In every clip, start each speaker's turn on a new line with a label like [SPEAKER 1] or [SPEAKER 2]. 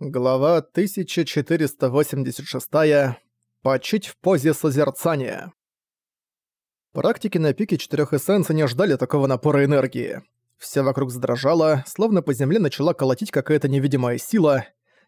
[SPEAKER 1] Глава 1486. Почить в позе созерцания. Практики на пике четырёх эссенций не ждали такого напора энергии. Все вокруг задрожало, словно по земле начала колотить какая-то невидимая сила.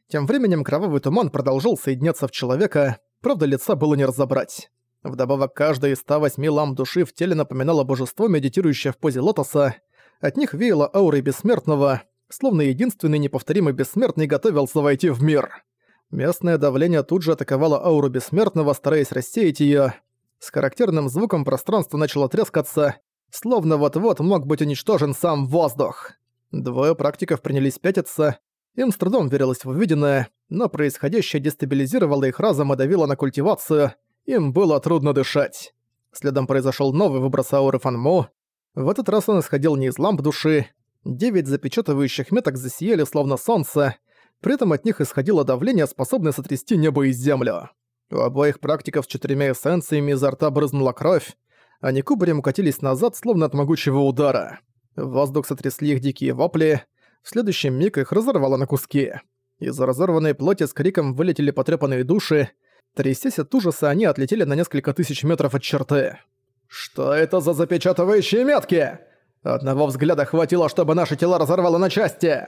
[SPEAKER 1] Тем временем кровавый туман продолжал соединяться в человека, правда лица было не разобрать. Вдобавок, каждая из 108 ламп души в теле напоминала божество, медитирующее в позе лотоса. От них веяло аурой бессмертного, словно единственный неповторимый бессмертный готовился войти в мир. Местное давление тут же атаковало ауру бессмертного, стараясь рассеять её. С характерным звуком пространство начало трескаться, словно вот-вот мог быть уничтожен сам воздух. Двое практиков принялись пятиться, им с трудом верилось в увиденное, но происходящее дестабилизировало их разум и давило на культивацию, им было трудно дышать. Следом произошёл новый выброс ауры Фанму. В этот раз он исходил не из ламп души, Девять запечатывающих меток засияли словно солнце, при этом от них исходило давление, способное сотрясти небо и землю. У обоих практиков с четырьмя эссенциями изо рта брызнула кровь, они кубарем укатились назад, словно от могучего удара. В воздух сотрясли их дикие вопли, в следующий миг их разорвало на куски. Из разорванной плоти с криком вылетели потрепанные души, трясясь от ужаса, они отлетели на несколько тысяч метров от черты. «Что это за запечатывающие метки?» Одного взгляда хватило, чтобы наши тела разорвало на части.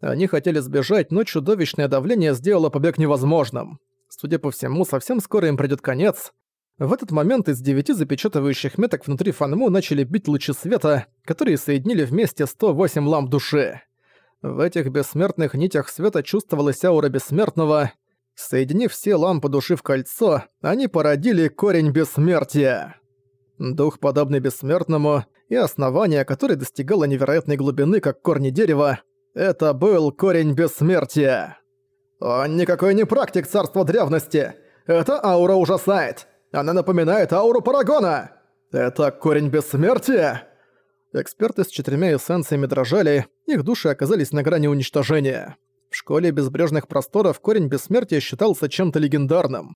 [SPEAKER 1] Они хотели сбежать, но чудовищное давление сделало побег невозможным. Судя по всему, совсем скоро им придёт конец. В этот момент из девяти запечатывающих меток внутри Фанму начали бить лучи света, которые соединили вместе 108 ламп души. В этих бессмертных нитях света чувствовалась аура бессмертного. Соединив все лампы души в кольцо, они породили корень бессмертия. Дух, подобный бессмертному, и основание, которое достигало невероятной глубины, как корни дерева, это был корень бессмертия. Он никакой не практик царства древности. Эта аура ужасает. Она напоминает ауру Парагона. Это корень бессмертия. Эксперты с четырьмя эссенциями дрожали, их души оказались на грани уничтожения. В школе безбрежных просторов корень бессмертия считался чем-то легендарным.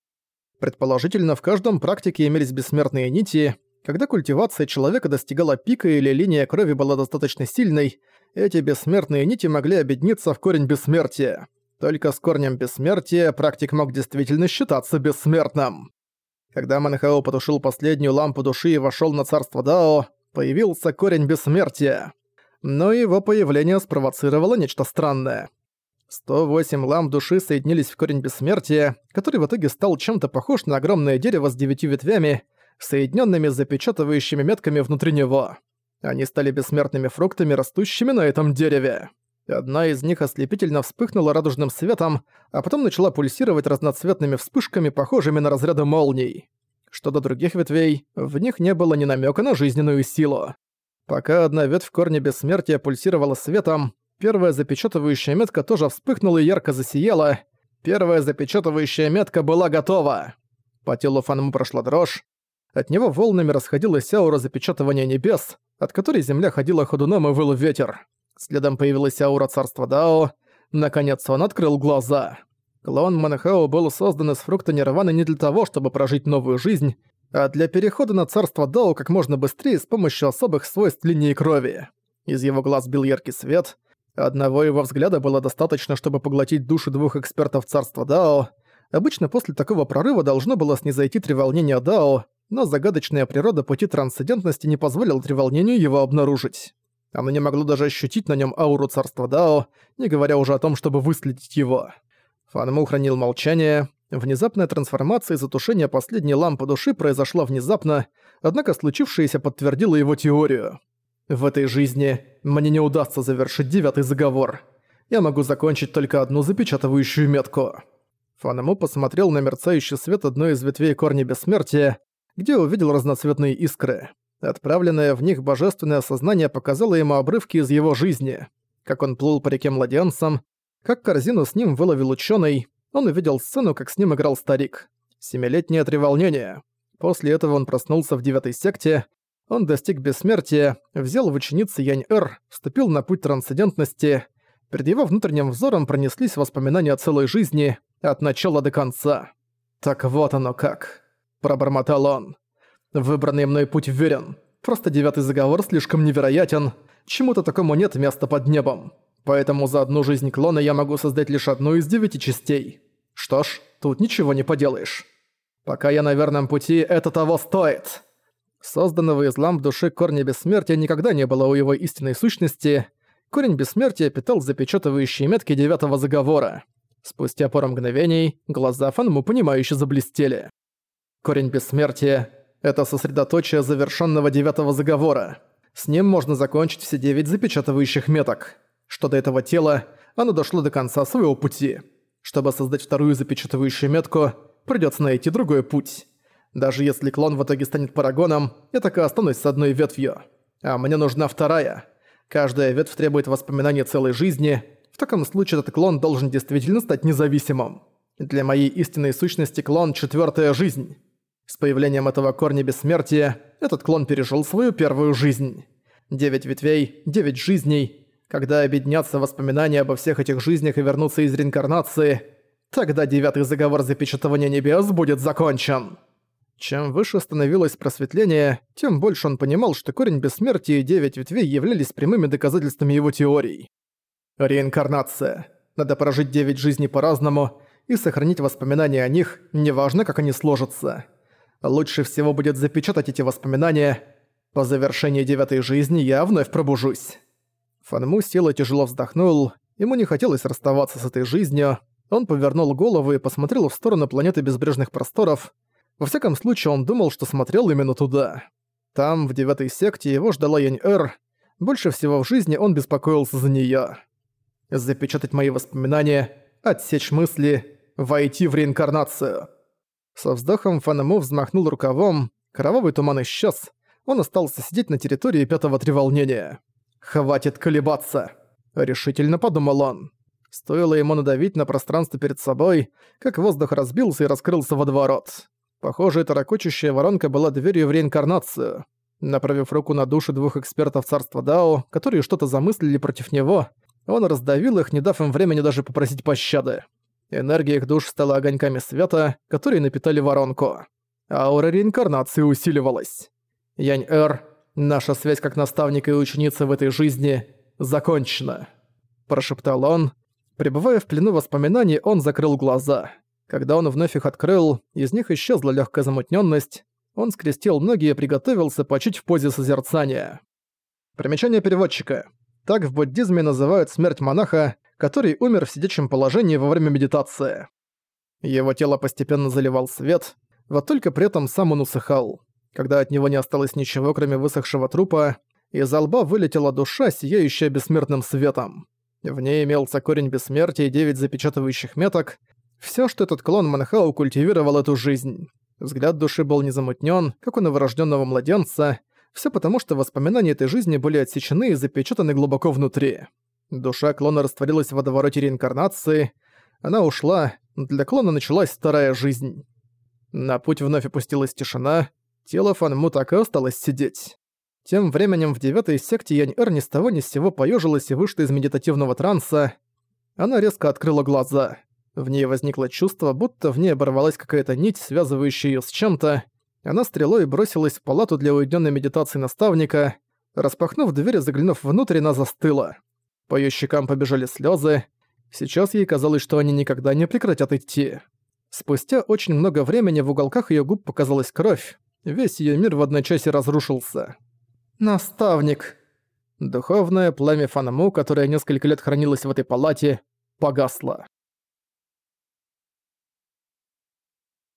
[SPEAKER 1] Предположительно, в каждом практике имелись бессмертные нити, когда культивация человека достигала пика или линия крови была достаточно сильной, эти бессмертные нити могли объединиться в корень бессмертия. Только с корнем бессмертия практик мог действительно считаться бессмертным. Когда Манхао потушил последнюю лампу души и вошёл на царство Дао, появился корень бессмертия. Но его появление спровоцировало нечто странное. 108 ламп души соединились в корень бессмертия, который в итоге стал чем-то похож на огромное дерево с девятью ветвями, соединенными запечатывающими метками внутри него. Они стали бессмертными фруктами, растущими на этом дереве. Одна из них ослепительно вспыхнула радужным светом, а потом начала пульсировать разноцветными вспышками, похожими на разряды молний. Что до других ветвей, в них не было ни намека на жизненную силу. Пока одна ветвь корня бессмертия пульсировала светом, первая запечатывающая метка тоже вспыхнула и ярко засияла. Первая запечатывающая метка была готова. По телу Фанму прошла дрожь, от него волнами расходилась аура запечатывания небес, от которой земля ходила ходуном и выл ветер. Следом появилась аура царства Дао. Наконец он открыл глаза. Клон Манхао был создан из фрукта Нирваны не для того, чтобы прожить новую жизнь, а для перехода на царство Дао как можно быстрее с помощью особых свойств линии крови. Из его глаз бил яркий свет. Одного его взгляда было достаточно, чтобы поглотить души двух экспертов царства Дао. Обычно после такого прорыва должно было снизойти треволнение Дао, но загадочная природа пути трансцендентности не позволила треволнению его обнаружить. Оно не могло даже ощутить на нем ауру царства Дао, не говоря уже о том, чтобы выследить его. Фанму хранил молчание. Внезапная трансформация и затушение последней лампы души произошла внезапно, однако случившееся подтвердило его теорию. В этой жизни мне не удастся завершить девятый заговор. Я могу закончить только одну запечатывающую метку. Фанему посмотрел на мерцающий свет одной из ветвей корня бессмертия, где увидел разноцветные искры. Отправленное в них божественное сознание показало ему обрывки из его жизни. Как он плыл по реке младенцем, как корзину с ним выловил ученый, он увидел сцену, как с ним играл старик. Семилетнее треволнение. После этого он проснулся в девятой секте, он достиг бессмертия, взял в ученицы Янь-Эр, вступил на путь трансцендентности. Перед его внутренним взором пронеслись воспоминания о целой жизни, от начала до конца. Так вот оно как пробормотал он. «Выбранный мной путь верен. Просто девятый заговор слишком невероятен. Чему-то такому нет места под небом. Поэтому за одну жизнь клона я могу создать лишь одну из девяти частей. Что ж, тут ничего не поделаешь. Пока я на верном пути, это того стоит. Созданного из ламп души корня бессмертия никогда не было у его истинной сущности. Корень бессмертия питал запечатывающие метки девятого заговора. Спустя пару мгновений глаза Фанму понимающе заблестели. Корень бессмертия — это сосредоточие завершенного девятого заговора. С ним можно закончить все девять запечатывающих меток. Что до этого тела, оно дошло до конца своего пути. Чтобы создать вторую запечатывающую метку, придется найти другой путь. Даже если клон в итоге станет парагоном, я так и останусь с одной ветвью. А мне нужна вторая. Каждая ветвь требует воспоминаний целой жизни. В таком случае этот клон должен действительно стать независимым. Для моей истинной сущности клон – четвертая жизнь. С появлением этого корня бессмертия этот клон пережил свою первую жизнь. Девять ветвей, девять жизней, когда объединятся воспоминания обо всех этих жизнях и вернутся из реинкарнации, тогда девятый заговор запечатывания небес будет закончен. Чем выше становилось просветление, тем больше он понимал, что корень бессмертия и девять ветвей являлись прямыми доказательствами его теорий. Реинкарнация. Надо прожить девять жизней по-разному и сохранить воспоминания о них, неважно, как они сложатся. Лучше всего будет запечатать эти воспоминания. По завершении девятой жизни я вновь пробужусь. Фанму сел и тяжело вздохнул. Ему не хотелось расставаться с этой жизнью. Он повернул голову и посмотрел в сторону планеты безбрежных просторов. Во всяком случае, он думал, что смотрел именно туда. Там, в девятой секте, его ждала Янь-Эр. Больше всего в жизни он беспокоился за неё. Запечатать мои воспоминания, отсечь мысли, войти в реинкарнацию. Со вздохом Фанему взмахнул рукавом, кровавый туман исчез, он остался сидеть на территории пятого треволнения. «Хватит колебаться!» – решительно подумал он. Стоило ему надавить на пространство перед собой, как воздух разбился и раскрылся водоворот. Похоже, эта ракочущая воронка была дверью в реинкарнацию. Направив руку на души двух экспертов царства Дао, которые что-то замыслили против него, он раздавил их, не дав им времени даже попросить пощады. Энергия их душ стала огоньками света, которые напитали воронку. Аура реинкарнации усиливалась. Янь-Эр Наша связь как наставника и ученицы в этой жизни закончена», – прошептал он. Пребывая в плену воспоминаний, он закрыл глаза. Когда он вновь их открыл, из них исчезла легкая замутненность. Он скрестил ноги и приготовился почить в позе созерцания. Примечание переводчика. Так в буддизме называют смерть монаха, который умер в сидячем положении во время медитации. Его тело постепенно заливал свет, вот только при этом сам он усыхал. Когда от него не осталось ничего, кроме высохшего трупа, из лба вылетела душа, сияющая бессмертным светом. В ней имелся корень бессмертия и девять запечатывающих меток. Все, что этот клон Манхау культивировал эту жизнь. Взгляд души был незамутнен, как у новорожденного младенца, все потому, что воспоминания этой жизни были отсечены и запечатаны глубоко внутри. Душа клона растворилась в водовороте реинкарнации. Она ушла, для клона началась вторая жизнь. На путь вновь опустилась тишина, Тело Фанму так и осталось сидеть. Тем временем в девятой секте Янь-Эр ни с того ни с сего поёжилась и вышла из медитативного транса. Она резко открыла глаза. В ней возникло чувство, будто в ней оборвалась какая-то нить, связывающая её с чем-то. Она стрелой бросилась в палату для уединенной медитации наставника. Распахнув дверь и заглянув внутрь, она застыла. По её щекам побежали слёзы. Сейчас ей казалось, что они никогда не прекратят идти. Спустя очень много времени в уголках её губ показалась кровь. Весь её мир в одночасье разрушился. «Наставник!» Духовное пламя Фанаму, которое несколько лет хранилось в этой палате, погасло.